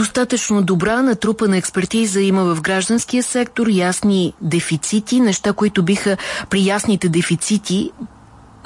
Достатъчно добра натрупана експертиза има в гражданския сектор, ясни дефицити, неща, които биха при ясните дефицити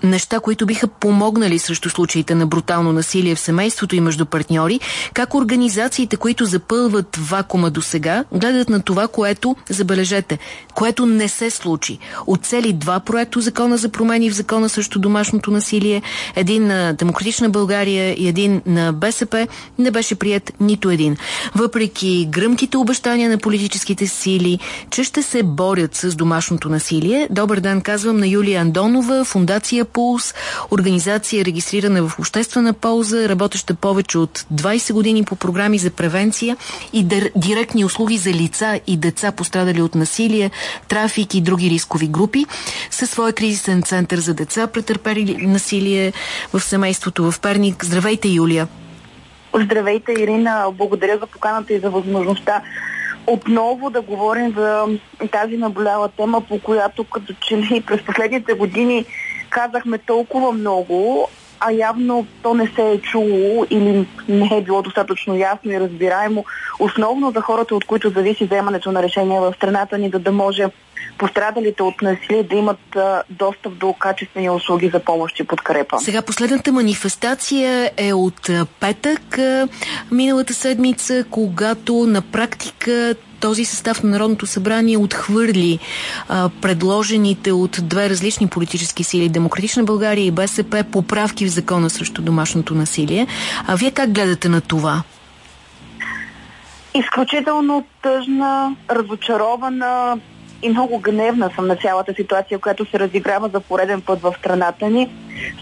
неща, които биха помогнали срещу случаите на брутално насилие в семейството и между партньори, как организациите, които запълват вакуума до сега, гледат на това, което, забележете, което не се случи. Оцели два проекта закона за промени в закона срещу домашното насилие, един на Демократична България и един на БСП, не беше прият нито един. Въпреки гръмките обещания на политическите сили, че ще се борят с домашното насилие, добър ден казвам на Юлия Андонова, фундация Пулс, организация регистрирана в обществена полза, работеща повече от 20 години по програми за превенция и директни услуги за лица и деца пострадали от насилие, трафик и други рискови групи, със своя кризисен център за деца, претърпели насилие в семейството в Перник. Здравейте, Юлия! Здравейте, Ирина! Благодаря за поканата и за възможността отново да говорим за тази наболяла тема, по която като че ли през последните години казахме толкова много, а явно то не се е чуло или не е било достатъчно ясно и разбираемо, основно за хората, от които зависи вземането на решения в страната ни, да, да може пострадалите от насилие да имат достъп до качествени услуги за помощ и подкрепа. Сега последната манифестация е от петък миналата седмица, когато на практика този състав на Народното събрание отхвърли а, предложените от две различни политически сили, Демократична България и БСП, поправки в закона срещу домашното насилие. А вие как гледате на това? Изключително тъжна, разочарована и много гневна съм на цялата ситуация, която се разиграва за пореден път в страната ни.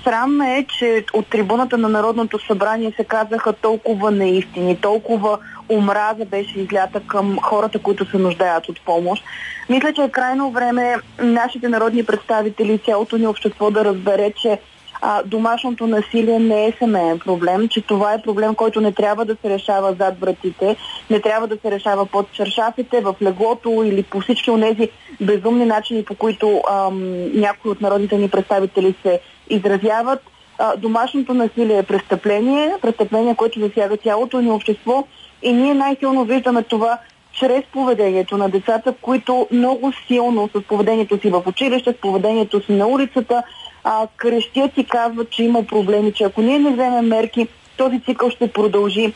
Срам е, че от трибуната на Народното събрание се казаха толкова неистини, толкова омраза беше излята към хората, които се нуждаят от помощ. Мисля, че е крайно време нашите народни представители и цялото ни общество да разбере, че а, домашното насилие не е семейен проблем, че това е проблем, който не трябва да се решава зад вратите, не трябва да се решава под чершафите, в леглото или по всички от тези безумни начини, по които ам, някои от народните ни представители се изразяват. А, домашното насилие е престъпление, престъпление, което засяга цялото ни общество и ние най-силно виждаме това чрез поведението на децата, които много силно с поведението си в училище, с поведението си на улицата, а, крещят и казват, че има проблеми, че ако ние не вземем мерки, този цикъл ще продължи.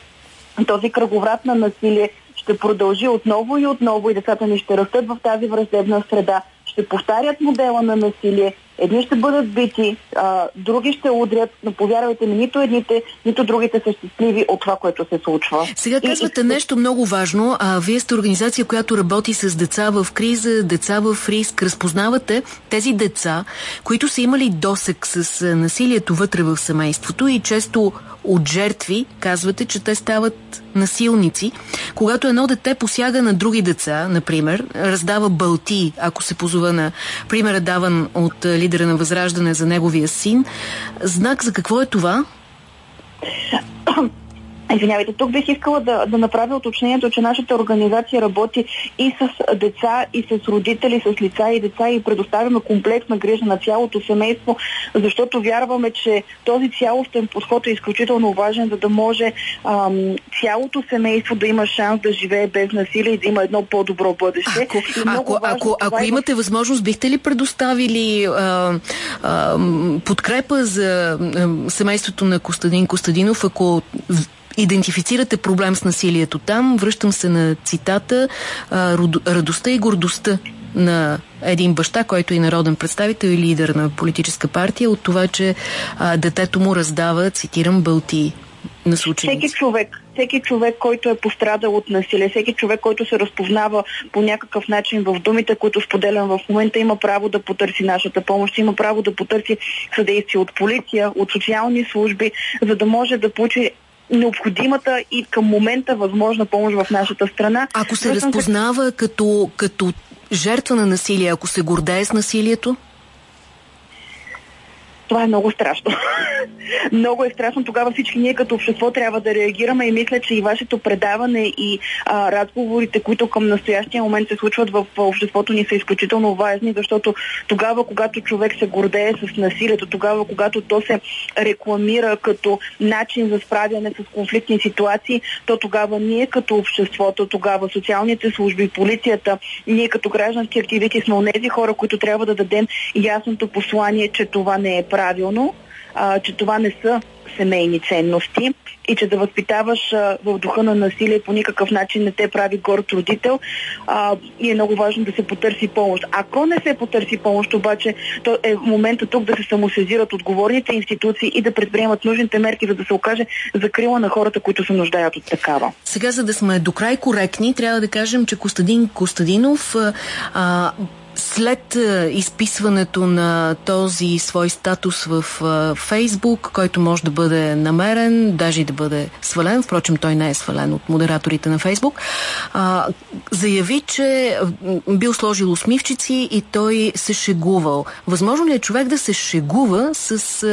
Този кръговрат на насилие ще продължи отново и отново и децата ни ще растат в тази враждебна среда, ще повтарят модела на насилие Едни ще бъдат бити, а, други ще удрят, но повярвайте ми, нито едните, нито другите са щастливи от това, което се случва. Сега казвате и, и... нещо много важно. А, вие сте организация, която работи с деца в криза, деца в риск. Разпознавате тези деца, които са имали досек с насилието вътре в семейството и често от жертви, казвате, че те стават насилници. Когато едно дете посяга на други деца, например, раздава бълти, ако се позова на примера даван от лидера на Възраждане за неговия син, знак за какво е това? Извинявайте, тук бих искала да, да направя уточнението, че нашата организация работи и с деца, и с родители, с лица и деца и предоставяме комплексна грижа на цялото семейство, защото вярваме, че този цялостен подход е изключително важен, за да може ам, цялото семейство да има шанс да живее без насилие и да има едно по-добро бъдеще. Ако, ако, важно, ако, ако е... имате възможност, бихте ли предоставили а, а, подкрепа за а, семейството на Костадин Костадинов, ако идентифицирате проблем с насилието там. Връщам се на цитата радостта и гордостта на един баща, който е народен представител и лидер на политическа партия, от това, че а, детето му раздава, цитирам, бълти на случайници. Всеки човек, всеки човек, който е пострадал от насилие, всеки човек, който се разпознава по някакъв начин в думите, които споделям в момента, има право да потърси нашата помощ, има право да потърси съдействие от полиция, от социални служби, за да може да получи необходимата и към момента възможна помощ в нашата страна. Ако се разпознава като, като жертва на насилие, ако се гордее с насилието? Това е много страшно. много е страшно. Тогава всички ние като общество трябва да реагираме и мисля, че и вашето предаване и а, разговорите, които към настоящия момент се случват в обществото ни са изключително важни, защото тогава, когато човек се гордее с насилието, тогава, когато то се рекламира като начин за справяне с конфликтни ситуации, то тогава ние като обществото, тогава социалните служби, полицията, ние като граждански активисти сме онези хора, които трябва да дадем ясното послание, че това не е правилно, а, че това не са семейни ценности и че да възпитаваш а, в духа на насилие по никакъв начин не те прави горд родител а, и е много важно да се потърси помощ. Ако не се потърси помощ, обаче, то е момента тук да се самосезират отговорните институции и да предприемат нужните мерки, за да се окаже закрила на хората, които се нуждаят от такава. Сега, за да сме до край коректни, трябва да кажем, че Костадин Костадинов а, след е, изписването на този свой статус в е, Фейсбук, който може да бъде намерен, даже и да бъде свален, впрочем той не е свален от модераторите на Фейсбук, заяви, че бил сложил усмивчици и той се шегувал. Възможно ли е човек да се шегува с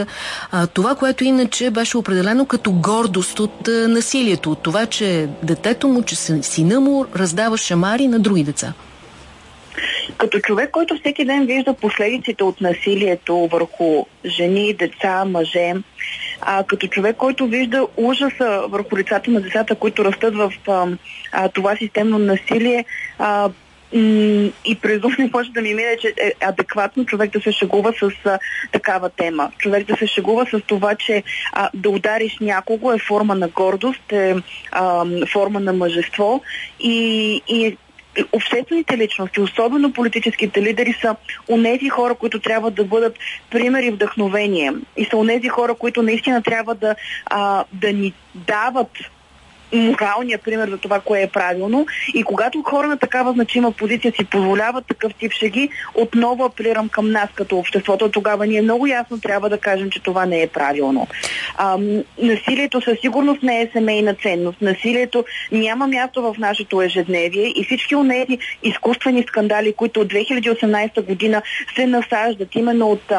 а, това, което иначе беше определено като гордост от насилието, от това, че детето му, че сина му раздава шамари на други деца? Като човек, който всеки ден вижда последиците от насилието върху жени, деца, мъже, а, като човек, който вижда ужаса върху лицата на децата, които растат в а, а, това системно насилие, а, и през не може да ми мине, че е адекватно човек да се шегува с а, такава тема. Човек да се шегува с това, че а, да удариш някого е форма на гордост, е а, форма на мъжество и, и обществените личности, особено политическите лидери, са онези хора, които трябва да бъдат пример и вдъхновение. И са онези хора, които наистина трябва да, а, да ни дават моралния пример за това, кое е правилно. И когато хора на такава значима позиция си позволяват такъв тип шеги, отново апелирам към нас като обществото. Тогава ние много ясно трябва да кажем, че това не е правилно. А, насилието със сигурност не е семейна ценност. Насилието няма място в нашето ежедневие и всички от тези изкуствени скандали, които от 2018 година се насаждат именно от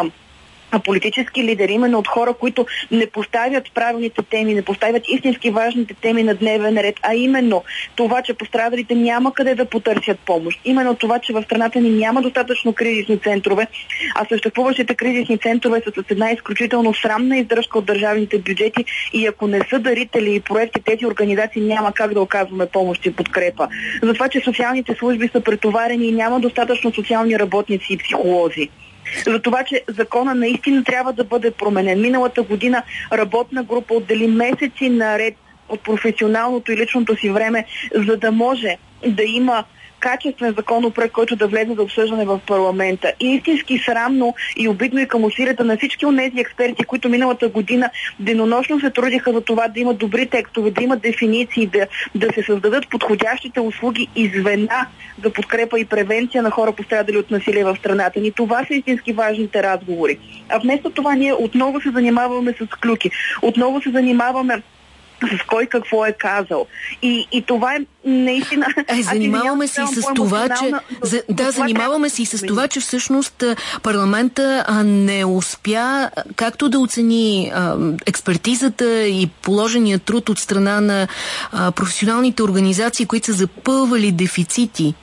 политически лидери, именно от хора, които не поставят правилните теми, не поставят истински важните теми на дневен ред, а именно това, че пострадалите няма къде да потърсят помощ. Именно това, че в страната ни няма достатъчно кризисни центрове, а съществуващите кризисни центрове са с една изключително срамна издръжка от държавните бюджети и ако не са дарители и проекти, тези организации няма как да оказваме помощ и подкрепа. Затова, че социалните служби са претоварени и няма достатъчно социални работници и психолози за това, че закона наистина трябва да бъде променен. Миналата година работна група отдели месеци наред от професионалното и личното си време, за да може да има качествен законопроект, който да влезе за обсъждане в парламента. И истински срамно и обидно и към усилията на всички от тези експерти, които миналата година денонощно се трудиха за това да имат добри текстове, да имат дефиниции, да, да се създадат подходящите услуги и звена за подкрепа и превенция на хора пострадали от насилие в страната ни. Това са истински важните разговори. А вместо това ние отново се занимаваме с клюки. Отново се занимаваме с кой какво е казал. И, и това е наистина... Е, занимаваме се и с това, че... За, да, занимаваме се и с това, че всъщност парламента не успя както да оцени а, експертизата и положения труд от страна на а, професионалните организации, които са запълвали дефицити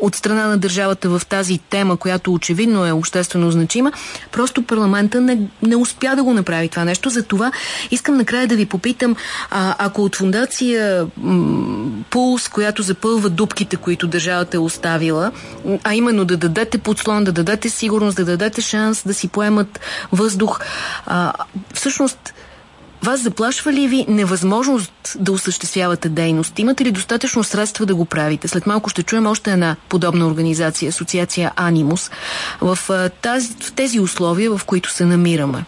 от страна на държавата в тази тема, която очевидно е обществено значима, просто парламента не, не успя да го направи това нещо. За това искам накрая да ви попитам, а, ако от фундация Пулс, която запълва дупките, които държавата е оставила, а именно да дадете подслон, да дадете сигурност, да дадете шанс да си поемат въздух, а, всъщност вас заплашва ли ви невъзможност да осъществявате дейност? Имате ли достатъчно средства да го правите? След малко ще чуем още една подобна организация, асоциация Анимус, в, в тези условия, в които се намираме.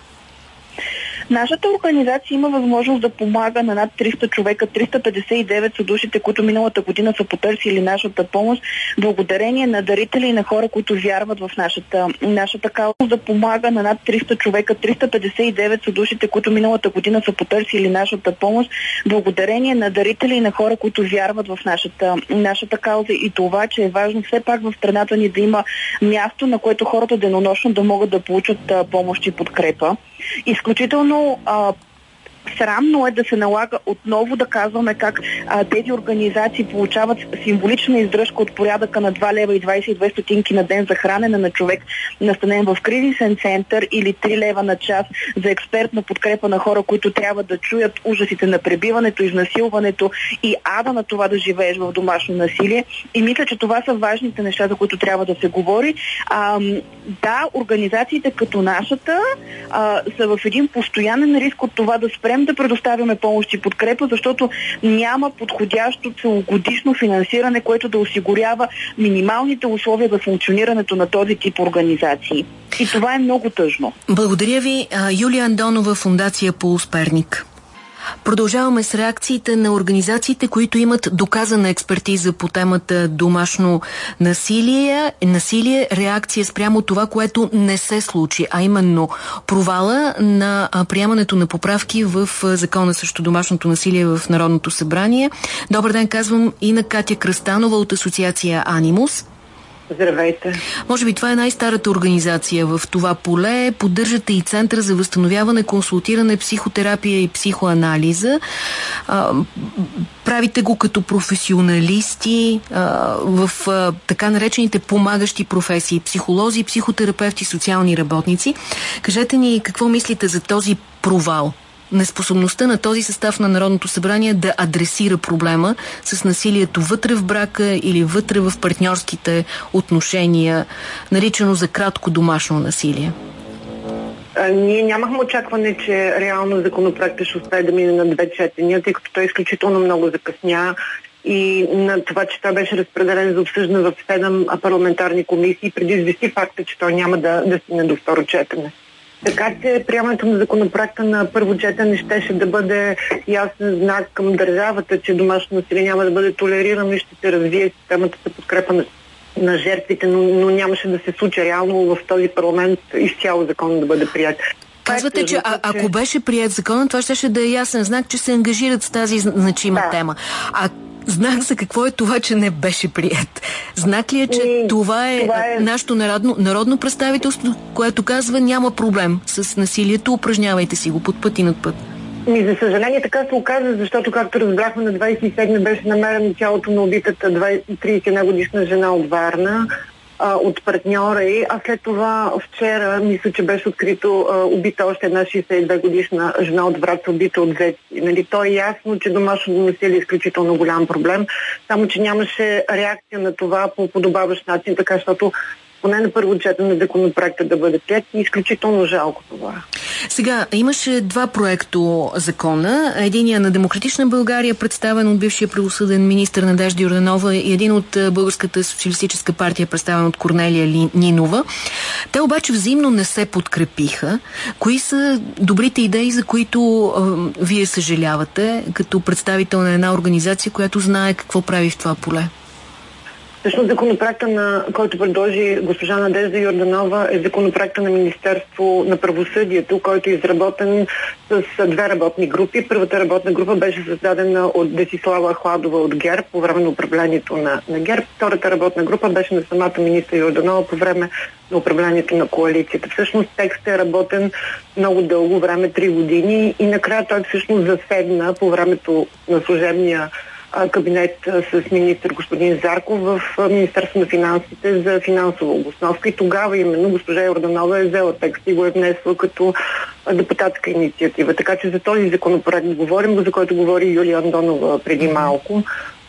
Нашата организация има възможност да помага на над 300 човека. 359 са душите, които миналата година са потърсили нашата помощ, благодарение на дарители и на хора, които вярват в нашата, нашата кауза. Да помага на над 300 човека. 359 са душите, които миналата година са потърсили нашата помощ, благодарение на дарители и на хора, които вярват в нашата, нашата кауза и това, че е важно все пак в страната ни да има място, на което хората денонощно да могат да получат помощ и подкрепа. Изключително а, Срамно е да се налага отново да казваме как а, тези организации получават символична издръжка от порядъка на 2 лева и 22 стотинки на ден за хранене на човек, настанен в кризисен център или 3 лева на час за експертна подкрепа на хора, които трябва да чуят ужасите на пребиването, изнасилването и ада на това да живееш в домашно насилие. И мисля, че това са важните неща, за които трябва да се говори. А, да, организациите като нашата а, са в един постоянен риск от това да спрем спрем да предоставяме помощ и подкрепа, защото няма подходящо целогодишно финансиране, което да осигурява минималните условия за функционирането на този тип организации. И това е много тъжно. Благодаря ви, Юлия Андонова, Фундация Пулс Перник. Продължаваме с реакциите на организациите, които имат доказана експертиза по темата домашно насилие, насилие, реакция спрямо това, което не се случи, а именно провала на приемането на поправки в закона срещу домашното насилие в Народното събрание. Добър ден, казвам и на Катя Кръстанова от Асоциация Анимус. Здравейте. Може би това е най-старата организация в това поле. Поддържате и Център за възстановяване, консултиране, психотерапия и психоанализа. А, правите го като професионалисти а, в а, така наречените помагащи професии. Психолози, психотерапевти, социални работници. Кажете ни какво мислите за този провал? Неспособността на този състав на Народното събрание да адресира проблема с насилието вътре в брака или вътре в партньорските отношения, наричано за кратко домашно насилие? Ние нямахме очакване, че реално законопроектът ще успее да мине на две четения, тъй като той изключително много закъсня и на това, че той беше разпределен за обсъждане в 7 парламентарни комисии, предизвести факта, че той няма да, да стигне до второ четене. Така че приемането на законопроекта на първо четене щеше да бъде ясен знак към държавата, че домашно насилие няма да бъде толерирано и ще се развие системата за подкрепа на, на жертвите, но, но нямаше да се случи реално в този парламент изцяло закон да бъде прият. Казвате, че а, ако беше прият закон, това ще, ще да е ясен знак, че се ангажират с тази значима да. тема. А знак за какво е това, че не беше прият? Знак ли е, че и, това, е това е нашето народно, народно представителство, което казва няма проблем с насилието, упражнявайте си го под път и над път? Ми, за съжаление така се оказа, защото както разбрахме на 27 беше намерено тялото на убитата 31 годишна жена от Варна а, от партньора и, а след това вчера мисля, че беше открито а, убита още една 62 годишна жена от Враца, убита от зет. Нали, то е ясно, че домашното насилие е изключително голям проблем, само че нямаше реакция на това по подобаващ начин, така защото поне на първо четене законопроекта да бъде прият и изключително жалко това. Сега, имаше два проекто закона. Единия на Демократична България, представен от бившия правосъден министр Надежда Йорданова и един от Българската социалистическа партия, представен от Корнелия Нинова. Те обаче взаимно не се подкрепиха. Кои са добрите идеи, за които е, вие съжалявате, като представител на една организация, която знае какво прави в това поле? Всъщност законопроекта, на който предложи госпожа Надежда Йорданова е законопроекта на Министерство на правосъдието, който е изработен с две работни групи. Първата работна група беше създадена от Десислава Хладова от ГЕРБ по време на управлението на, на ГЕРБ. Втората работна група беше на самата министра Йорданова по време на управлението на коалицията. Всъщност текстът е работен много дълго време, три години и накрая той всъщност заседна по времето на служебния кабинет с министр господин Зарков в Министерство на финансите за финансова обосновка и тогава именно госпожа Йорданова е взела текст и го е внесла като депутатска инициатива. Така че за този законопроект говорим, за който говори Юлия Андонова преди малко.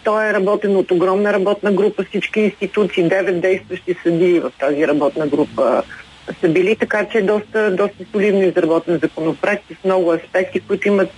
Той е работен от огромна работна група, всички институции, девет действащи съдии в тази работна група са били, така че е доста, доста солидно изработен законопроект с много аспекти, които имат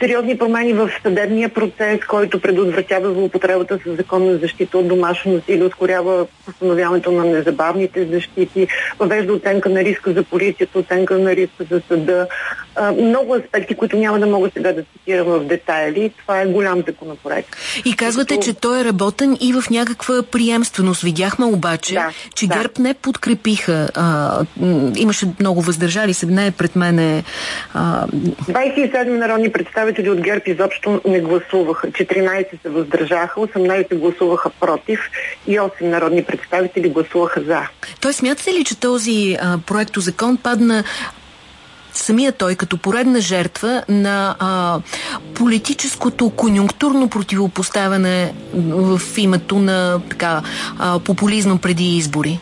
сериозни промени в съдебния процес, който предотвратява злоупотребата с законна защита от домашно насилие, ускорява постановяването на незабавните защити, въвежда оценка на риска за полицията, оценка на риска за съда, а, много аспекти, които няма да мога сега да цитирам в детайли. Това е голям законопроект. И казвате, Като... че той е работен и в някаква приемственост. Видяхме обаче, да, че да. ГЕРБ не подкрепиха. А, имаше много въздържали се, не е пред мене. А... 27 народни представители от ГЕРБ изобщо не гласуваха. 14 се въздържаха, 18 гласуваха против и 8 народни представители гласуваха за. Той смятате ли, че този а, проекто закон падна самия той като поредна жертва на а, политическото конюнктурно противопоставяне в името на така, а, популизъм преди избори?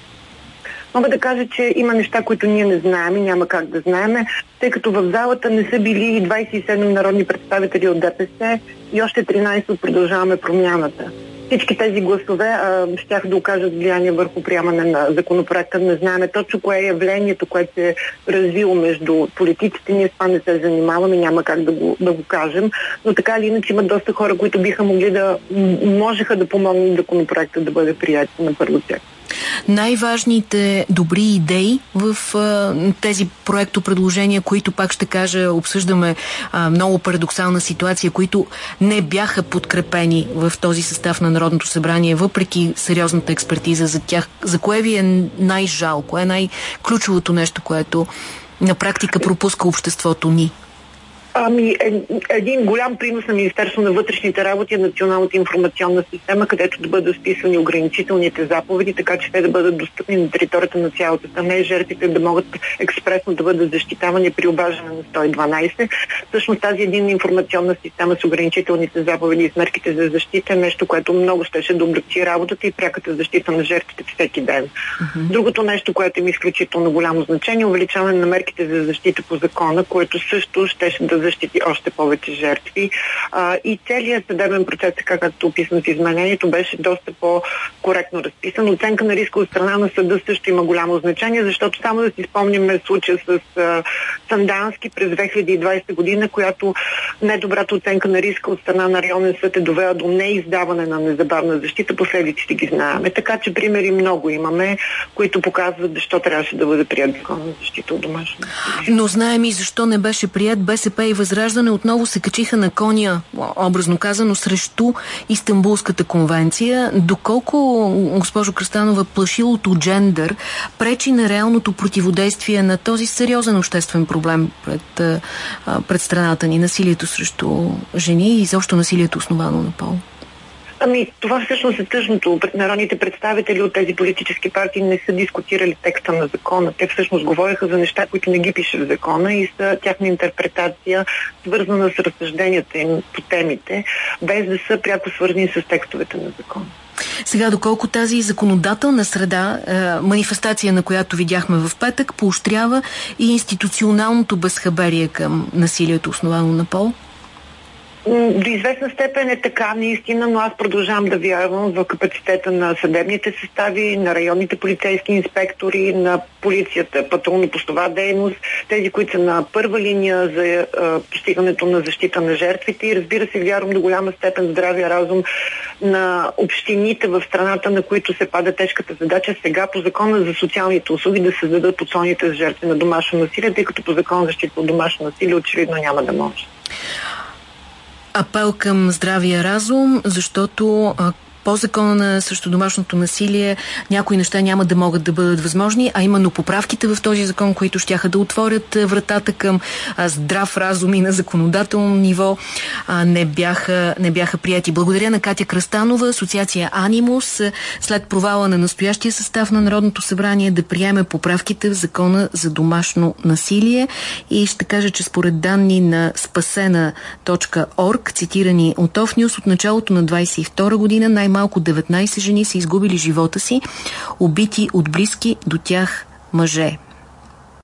Мога да кажа, че има неща, които ние не знаем и няма как да знаем, тъй като в залата не са били 27 народни представители от ДПС и още 13 от продължаваме промяната всички тези гласове щях да окажат влияние върху приемане на законопроекта. Не знаеме точно кое е явлението, което се е развило между политиците. Ние с това не се занимаваме, няма как да го, да го кажем. Но така или иначе има доста хора, които биха могли да можеха да помогнат законопроекта да бъде прият на първо тях най-важните добри идеи в а, тези проектопредложения, които, пак ще кажа, обсъждаме а, много парадоксална ситуация, които не бяха подкрепени в този състав на Народното събрание, въпреки сериозната експертиза за тях. За кое ви е най-жалко? Кое е най-ключовото нещо, което на практика пропуска обществото ни? Ами, е, един голям принос на Министерство на вътрешните работи е Националната информационна система, където да бъдат списани ограничителните заповеди, така че те да бъдат достъпни на територията на цялата страна и жертвите да могат експресно да бъдат защитавани при обаждане на 112. Всъщност тази един информационна система с ограничителните заповеди и с мерките за защита е нещо, което много щеше да облегчи работата и пряката защита на жертвите всеки ден. Uh-huh. Другото нещо, което има изключително голямо значение, е увеличаване на мерките за защита по закона, което също щеше да защити още повече жертви. А, и целият съдебен процес, така както описан в изменението, беше доста по-коректно разписан. Оценка на риска от страна на съда също има голямо значение, защото само да си спомним случая с а, Сандански през 2020 година, която недобрата оценка на риска от страна на районен съд е довела до неиздаване на незабавна защита. Последиците ги знаеме. Така че примери много имаме, които показват защо трябваше да бъде прият закон на защита от домашно. Но знаем и защо не беше прият БСП и Възраждане отново се качиха на коня, образно казано, срещу Истанбулската конвенция. Доколко, госпожо Кръстанова, плашилото джендър пречи на реалното противодействие на този сериозен обществен проблем пред, пред страната ни, насилието срещу жени и изобщо насилието основано на пол? Ами, това всъщност е тъжното. Народните представители от тези политически партии не са дискутирали текста на закона. Те всъщност говориха за неща, които не ги пише в закона и са тяхна интерпретация, свързана с разсъжденията им по темите, без да са пряко свързани с текстовете на закона. Сега, доколко тази законодателна среда, е, манифестация на която видяхме в петък, поощрява и институционалното безхаберие към насилието, основано на пол? До известна степен е така, наистина, но аз продължавам да вярвам в капацитета на съдебните състави, на районните полицейски инспектори, на полицията, патрулно-постова дейност, тези, които са на първа линия за е, постигането на защита на жертвите. И разбира се, вярвам до голяма степен здравия разум на общините в страната, на които се пада тежката задача сега по закона за социалните услуги да създадат подсолните за жертви на домашно насилие, тъй като по закон за защита от домашно насилие очевидно няма да може апел към здравия разум, защото по закона на срещу домашното насилие някои неща няма да могат да бъдат възможни, а именно поправките в този закон, които щяха да отворят вратата към здрав разум и на законодателно ниво, не бяха, не бяха прияти. Благодаря на Катя Кръстанова, Асоциация Анимус, след провала на настоящия състав на Народното събрание да приеме поправките в закона за домашно насилие. И ще кажа, че според данни на спасена.org, цитирани от Офнюс, от началото на 22 година най най-малко 19 жени са изгубили живота си, убити от близки до тях мъже.